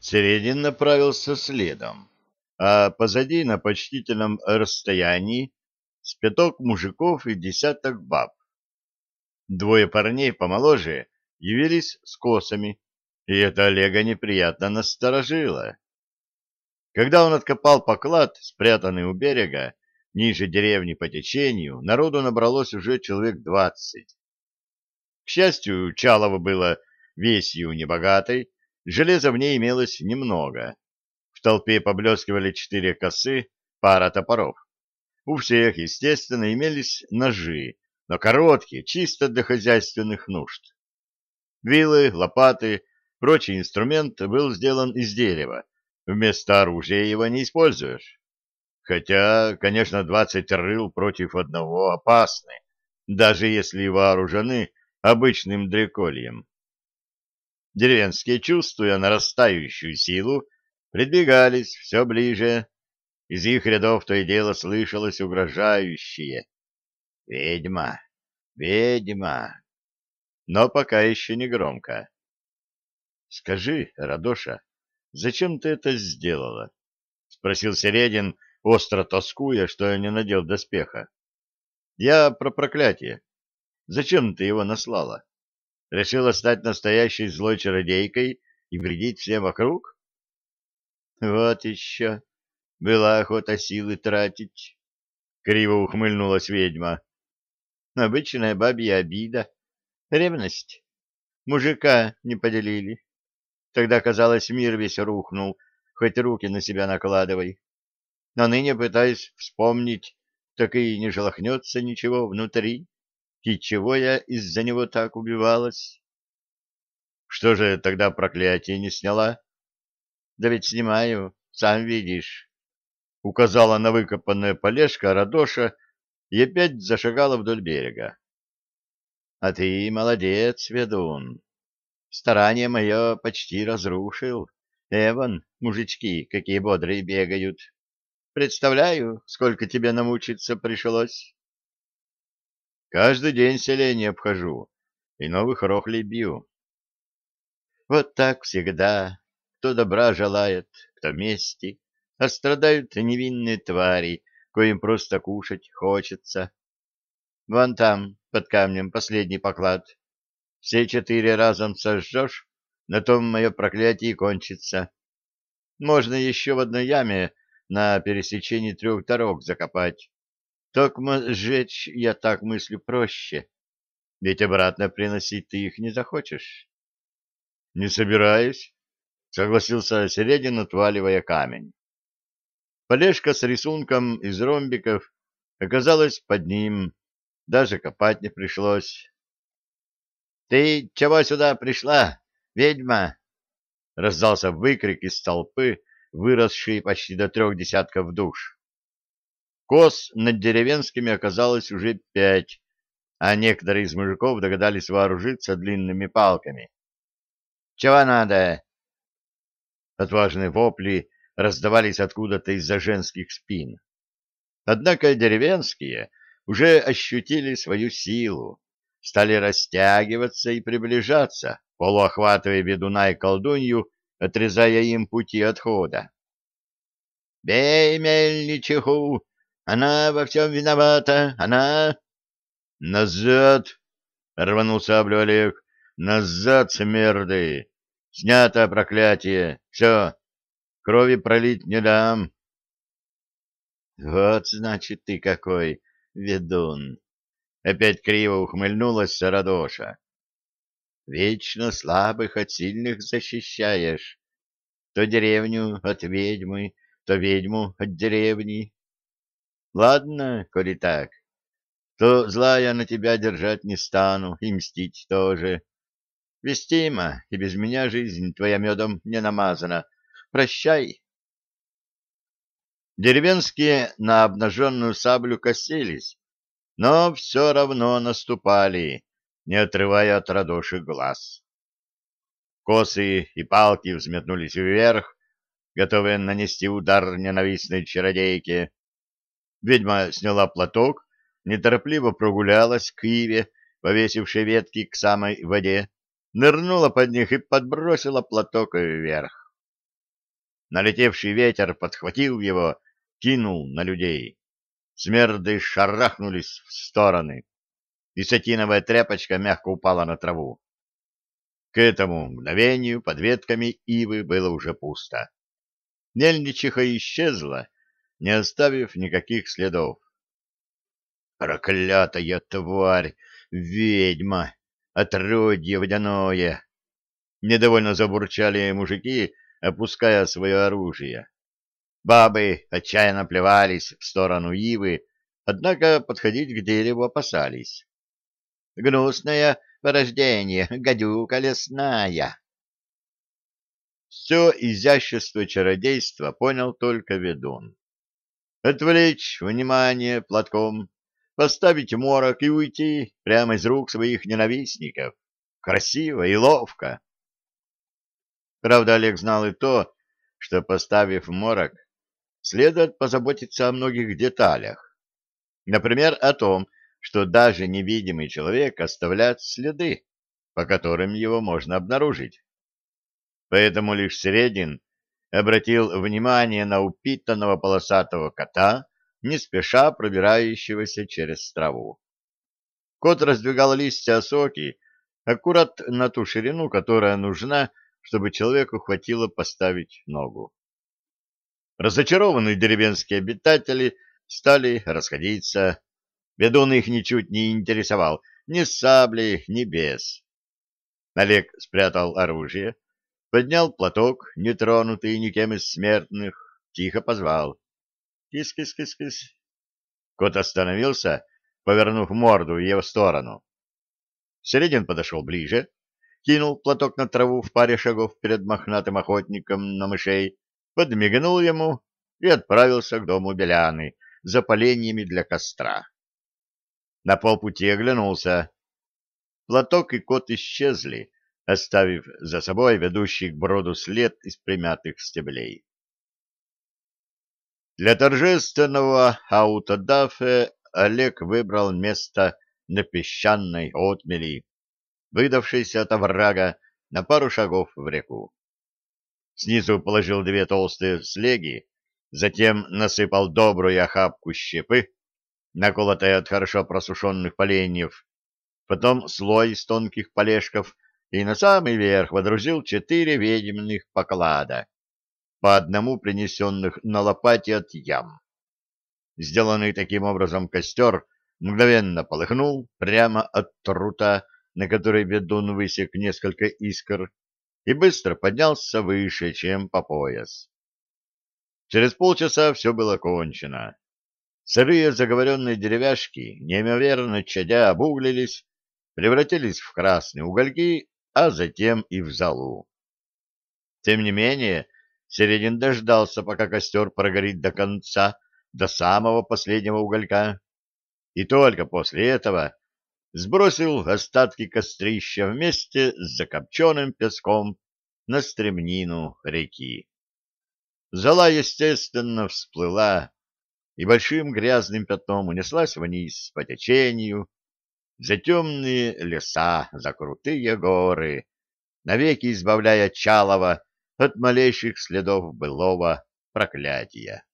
Середин направился следом, а позади на почтительном расстоянии с пяток мужиков и десяток баб. Двое парней помоложе явились с косами, и это Олега неприятно насторожило. Когда он откопал поклад, спрятанный у берега, ниже деревни по течению, народу набралось уже человек двадцать. К счастью, Чалово было весью небогатой, Железа в ней имелось немного. В толпе поблескивали четыре косы, пара топоров. У всех, естественно, имелись ножи, но короткие, чисто для хозяйственных нужд. Вилы, лопаты, прочий инструмент был сделан из дерева. Вместо оружия его не используешь. Хотя, конечно, двадцать рыл против одного опасны, даже если вооружены обычным дрекольем. Деревенские, чувствуя нарастающую силу, придвигались все ближе. Из их рядов то и дело слышалось угрожающее. «Ведьма! Ведьма!» Но пока еще не громко. «Скажи, Радоша, зачем ты это сделала?» — спросил Середин, остро тоскуя, что не надел доспеха. «Я про проклятие. Зачем ты его наслала?» Решила стать настоящей злой чародейкой и вредить всем вокруг? Вот еще. Была охота силы тратить. Криво ухмыльнулась ведьма. Обычная бабья обида. Ревность. Мужика не поделили. Тогда, казалось, мир весь рухнул, хоть руки на себя накладывай. Но ныне пытаюсь вспомнить, так и не желохнется ничего внутри. И чего я из-за него так убивалась? Что же тогда проклятие не сняла? Да ведь снимаю, сам видишь. Указала на выкопанное полежка Радоша и опять зашагала вдоль берега. А ты молодец, ведун. Старание мое почти разрушил. Эван, мужички, какие бодрые бегают. Представляю, сколько тебе намучиться пришлось. Каждый день селение обхожу и новых рохлей бью. Вот так всегда. Кто добра желает, кто мести, а страдают невинные твари, коим просто кушать хочется. Вон там, под камнем, последний поклад. Все четыре разом сожжешь, на том мое проклятие кончится. Можно еще в одной яме на пересечении трех дорог закопать. Токмо сжечь, я так мыслю, проще. Ведь обратно приносить ты их не захочешь. — Не собираюсь, — согласился Середин, отваливая камень. Полежка с рисунком из ромбиков оказалась под ним, даже копать не пришлось. — Ты чего сюда пришла, ведьма? — раздался выкрик из толпы, выросший почти до трех десятков душ. Коз над деревенскими оказалось уже пять, а некоторые из мужиков догадались вооружиться длинными палками. «Чего надо?» Отважные вопли раздавались откуда-то из-за женских спин. Однако деревенские уже ощутили свою силу, стали растягиваться и приближаться, полуохватывая ведуна и колдунью, отрезая им пути отхода. «Бей мельничиху! Она во всем виновата, она... Назад! — рванул саблю Олег. Назад, смерды! Снято проклятие! Все! Крови пролить не дам. Вот, значит, ты какой, ведун! Опять криво ухмыльнулась Сарадоша. Вечно слабых от сильных защищаешь. То деревню от ведьмы, то ведьму от деревни. Ладно, коли так, то зла я на тебя держать не стану и мстить тоже. Вестима, и без меня жизнь твоя медом не намазана. Прощай. Деревенские на обнаженную саблю косились, но все равно наступали, не отрывая от радоши глаз. Косы и палки взметнулись вверх, готовые нанести удар ненавистной чародейке, Ведьма сняла платок, неторопливо прогулялась к иве, повесившей ветки к самой воде, нырнула под них и подбросила платок вверх. Налетевший ветер подхватил его, кинул на людей. Смерды шарахнулись в стороны, и сатиновая тряпочка мягко упала на траву. К этому мгновению под ветками ивы было уже пусто. Мельничиха исчезла, не оставив никаких следов. «Проклятая тварь! Ведьма! Отродье водяное!» Недовольно забурчали мужики, опуская свое оружие. Бабы отчаянно плевались в сторону ивы, однако подходить к дереву опасались. «Гнусное порождение, гадюка лесная!» Все изящество чародейства понял только ведун. Отвлечь внимание платком, поставить морок и уйти прямо из рук своих ненавистников. Красиво и ловко. Правда, Олег знал и то, что, поставив морок, следует позаботиться о многих деталях. Например, о том, что даже невидимый человек оставляет следы, по которым его можно обнаружить. Поэтому лишь Средин обратил внимание на упитанного полосатого кота, не спеша пробирающегося через траву. Кот раздвигал листья осоки аккурат на ту ширину, которая нужна, чтобы человеку хватило поставить ногу. Разочарованные деревенские обитатели стали расходиться. Ведун их ничуть не интересовал, ни с саблей, ни без. Олег спрятал оружие, поднял платок, нетронутый никем из смертных, тихо позвал. «Кис-кис-кис-кис». Кот остановился, повернув морду в его сторону. Середин подошел ближе, кинул платок на траву в паре шагов перед мохнатым охотником на мышей, подмигнул ему и отправился к дому Беляны за поленьями для костра. На полпути оглянулся. Платок и кот исчезли, оставив за собой ведущий к броду след из примятых стеблей. Для торжественного аутодафе Олег выбрал место на песчаной отмели, выдавшейся от оврага на пару шагов в реку. Снизу положил две толстые слеги, затем насыпал добрую охапку щепы, наколотой от хорошо просушенных поленьев, потом слой из тонких полежков — и на самый верх водрузил четыре ведьминых поклада, по одному принесенных на лопате от ям. Сделанный таким образом костер мгновенно полыхнул прямо от трута, на который ведун высек несколько искр, и быстро поднялся выше, чем по пояс. Через полчаса все было кончено. Сырые заговоренные деревяшки, неимоверно чадя, обуглились, превратились в красные угольки а затем и в залу. Тем не менее, Середин дождался, пока костер прогорит до конца, до самого последнего уголька, и только после этого сбросил остатки кострища вместе с закопченным песком на стремнину реки. Зала, естественно, всплыла и большим грязным пятном унеслась вниз по течению, за темные леса, за крутые горы, навеки избавляя Чалова от малейших следов былого проклятия.